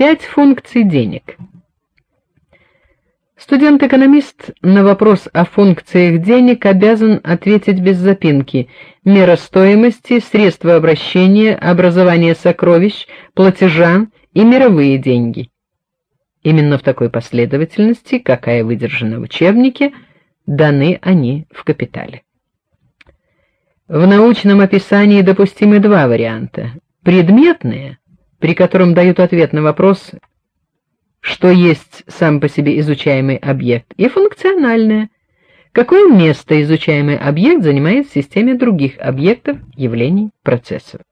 Пять функций денег. Студент-экономист на вопрос о функциях денег обязан ответить без запинки: мера стоимости, средства обращения, образование сокровищ, платежа и мировые деньги. Именно в такой последовательности, какая выдержана в учебнике, даны они в капитале. В научном описании допустимы два варианта: предметные, при котором дают ответ на вопрос что есть сам по себе изучаемый объект, и функциональное, какое место изучаемый объект занимает в системе других объектов, явлений, процессов.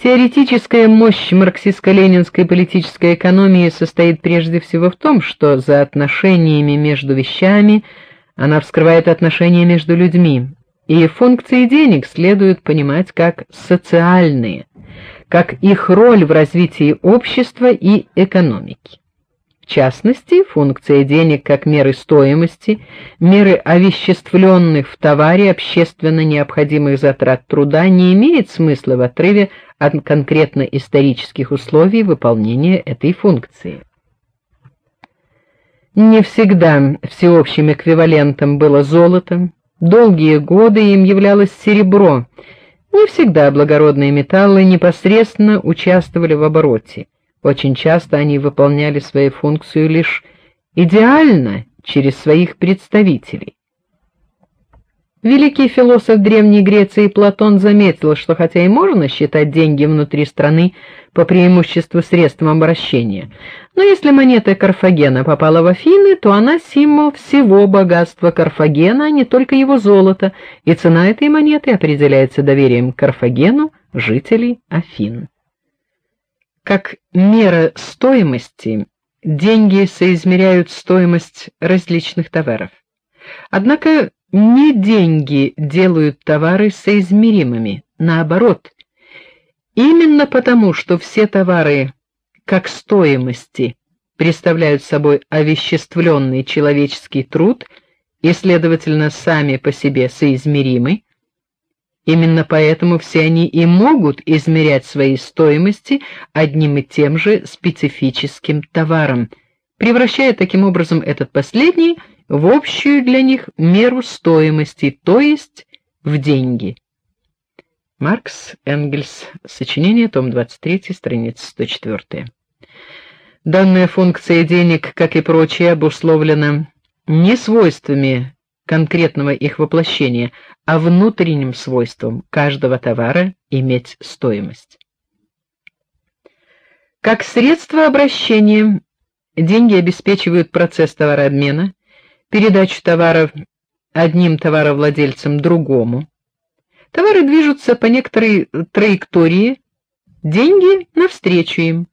Теоретическая мощь марксистско-ленинской политической экономии состоит прежде всего в том, что за отношениями между вещами она вскрывает отношения между людьми, и функции денег следует понимать как социальные, как их роль в развитии общества и экономики. В частности, функция денег как меры стоимости, меры овеществленных в товаре общественно необходимых затрат труда не имеет смысла в отрыве от конкретно исторических условий выполнения этой функции. Не всегда всеобщим эквивалентом было золото, долгие годы им являлось серебро, не всегда благородные металлы непосредственно участвовали в обороте. Очень часто они выполняли свою функцию лишь идеально через своих представителей. Великий философ Древней Греции Платон заметил, что хотя и можно считать деньги внутри страны по преимуществу средством обращения, но если монета Карфагена попала в Афины, то она символ всего богатства Карфагена, а не только его золота, и цена этой монеты определяется доверием к Карфагену жителей Афин. Как мера стоимости деньги соизмеряют стоимость различных товаров. Однако не деньги делают товары соизмеримыми, наоборот. Именно потому, что все товары как стоимости представляют собой овеществленный человеческий труд и, следовательно, сами по себе соизмеримы, именно поэтому все они и могут измерять свои стоимости одним и тем же специфическим товаром, превращая таким образом этот последний в общую для них меру стоимости, то есть в деньги. Маркс Энгельс. Сочинение, том 23, страница 104. Данная функция денег, как и прочие, обусловлена не свойствами конкретного их воплощения, а внутренним свойством каждого товара иметь стоимость. Как средство обращения деньги обеспечивают процесс товарообмена, передачу товаров одним товаровладельцам другому. Товары движутся по некоторой траектории, деньги навстречу им.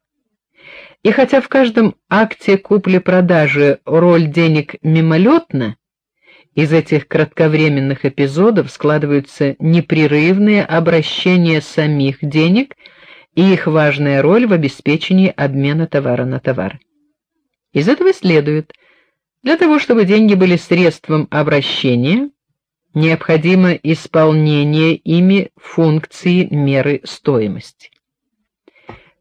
И хотя в каждом акте купли-продажи роль денег мимолетна, из этих кратковременных эпизодов складываются непрерывные обращения самих денег и их важная роль в обеспечении обмена товара на товар. Из этого следует, для того, чтобы деньги были средством обращения, необходимо исполнение ими функции меры стоимости.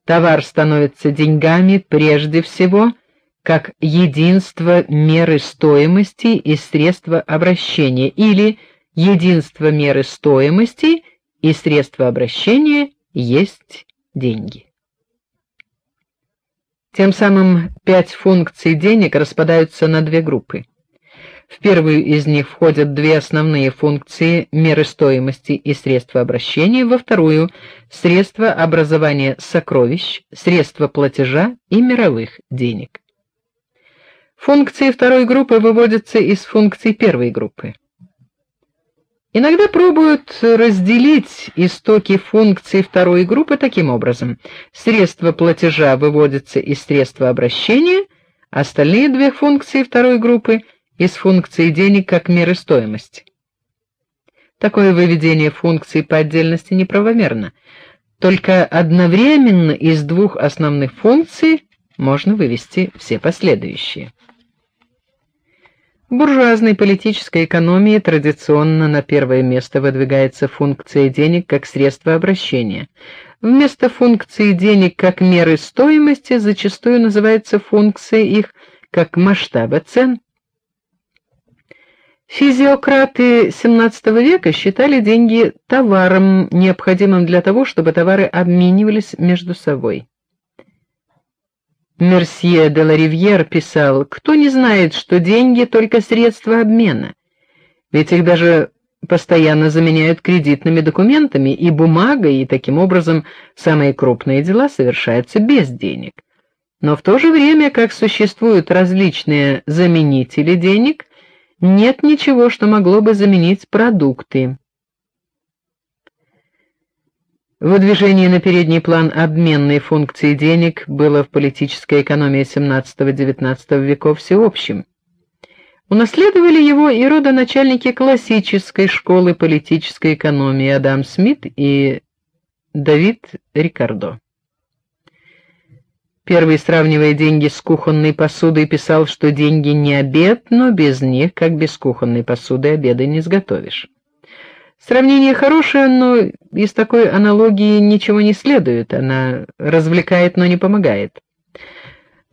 Товар становится деньгами прежде всего как единство меры стоимости и средства обращения или единство меры стоимости и средства обращения есть деньги. Тем самым пять функций денег распадаются на две группы. В первую из них входят две основные функции меры стоимости и средства обращения, во вторую средства образования сокровищ, средства платежа и мировых денег. Функции второй группы выводятся из функций первой группы. Иногда пробуют разделить истоки функций второй группы таким образом: средства платежа выводятся из средства обращения, остальные две функции второй группы из функции денег как меры стоимости. Такое выведение функций по отдельности неправомерно. Только одновременно из двух основных функций можно вывести все последующие. Буржуазной политической экономии традиционно на первое место выдвигается функция денег как средство обращения. Вместо функции денег как меры стоимости зачастую называется функция их как масштаба цен. Физиократы XVII века считали деньги товаром, необходимым для того, чтобы товары обменивались между собой. Мерсье де ла Ривьер писал: "Кто не знает, что деньги только средство обмена? Ведь их даже постоянно заменяют кредитными документами и бумагой, и таким образом самые крупные дела совершаются без денег. Но в то же время, как существуют различные заменители денег, нет ничего, что могло бы заменить продукты. Выдвижение на передний план обменной функции денег было в политической экономии XVII-XIX веков всеобщим. Унаследовали его и родоначальники классической школы политической экономии Адам Смит и Давид Рикардо. Первый, сравнивая деньги с кухонной посудой, писал, что деньги не обед, но без них, как без кухонной посуды, обеда не сготовишь. Сравнение хорошее, но из такой аналогии ничего не следует. Она развлекает, но не помогает.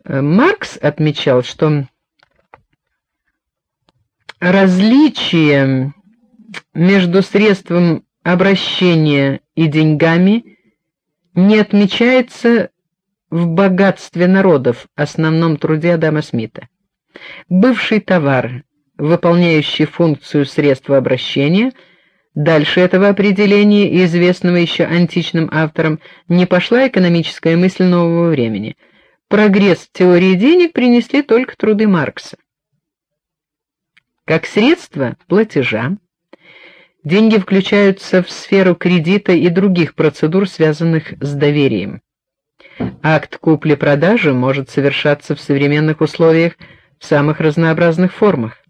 Э, Маркс отмечал, что различие между средством обращения и деньгами не отмечается в богатстве народов, основном труде Адама Смита. Бывший товар, выполняющий функцию средства обращения – Дальше этого определения, известного еще античным авторам, не пошла экономическая мысль нового времени. Прогресс теории денег принесли только труды Маркса. Как средство платежа деньги включаются в сферу кредита и других процедур, связанных с доверием. Акт купли-продажи может совершаться в современных условиях в самых разнообразных формах.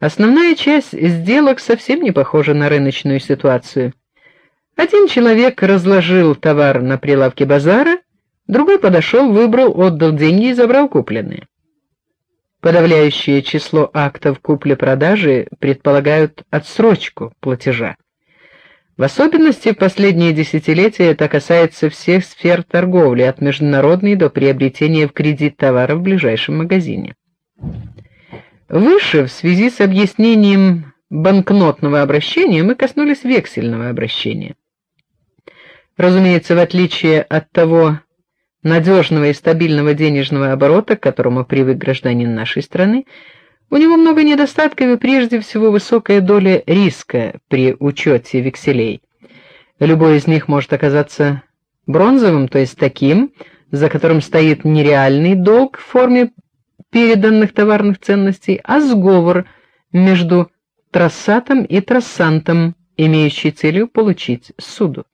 Основная часть сделок совсем не похожа на рыночную ситуацию. Один человек разложил товар на прилавке базара, другой подошел, выбрал, отдал деньги и забрал купленное. Подавляющее число актов купли-продажи предполагают отсрочку платежа. В особенности в последние десятилетия это касается всех сфер торговли, от международной до приобретения в кредит товара в ближайшем магазине. Выше в связи с объяснением банкнотного обращения мы коснулись вексельного обращения. Разумеется, в отличие от того надежного и стабильного денежного оборота, к которому привык гражданин нашей страны, у него много недостатков и прежде всего высокая доля риска при учете векселей. Любой из них может оказаться бронзовым, то есть таким, за которым стоит нереальный долг в форме переданных товарных ценностей, а сговор между трассатом и трассантом, имеющий целью получить суду.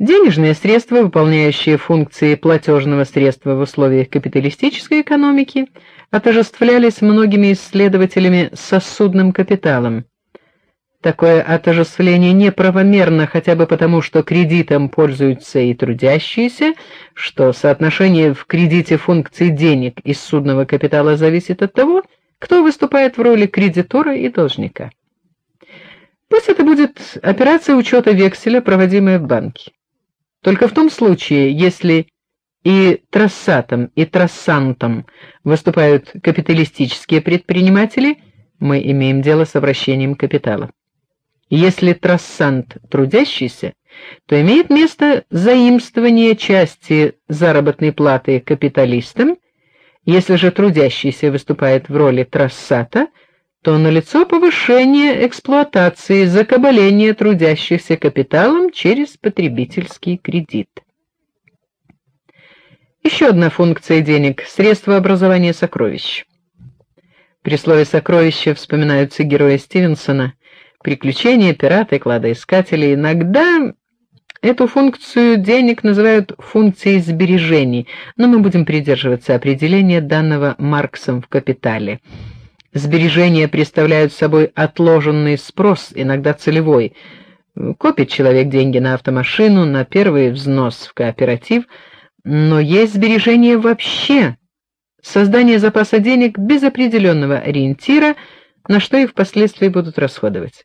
Денежные средства, выполняющие функции платежного средства в условиях капиталистической экономики, отождествлялись многими исследователями с сосудным капиталом. Такое отождествление неправомерно хотя бы потому, что кредитом пользуются и трудящиеся, что соотношение в кредите функций денег и судного капитала зависит от того, кто выступает в роли кредитора и должника. Пусть это будет операция учета векселя, проводимая в банке. Только в том случае, если и трассатом, и трассантом выступают капиталистические предприниматели, мы имеем дело с обращением капитала. Если трассант трудящийся, то имеет место заимствование части заработной платы капиталистам. Если же трудящийся выступает в роли трассата, то налицо повышение эксплуатации, закабаление трудящихся капиталом через потребительский кредит. Еще одна функция денег средство образования сокровищ. При слове сокровища вспоминаются герои Стивенсона, приключения, пираты, кладоискатели. Иногда эту функцию денег называют функцией сбережений, но мы будем придерживаться определения данного Марксом в Капитале. Сбережения представляют собой отложенный спрос, иногда целевой. Копит человек деньги на автомашину, на первый взнос в кооператив, но есть сбережения вообще. Создание запаса денег без определенного ориентира – на что их впоследствии будут расходовать.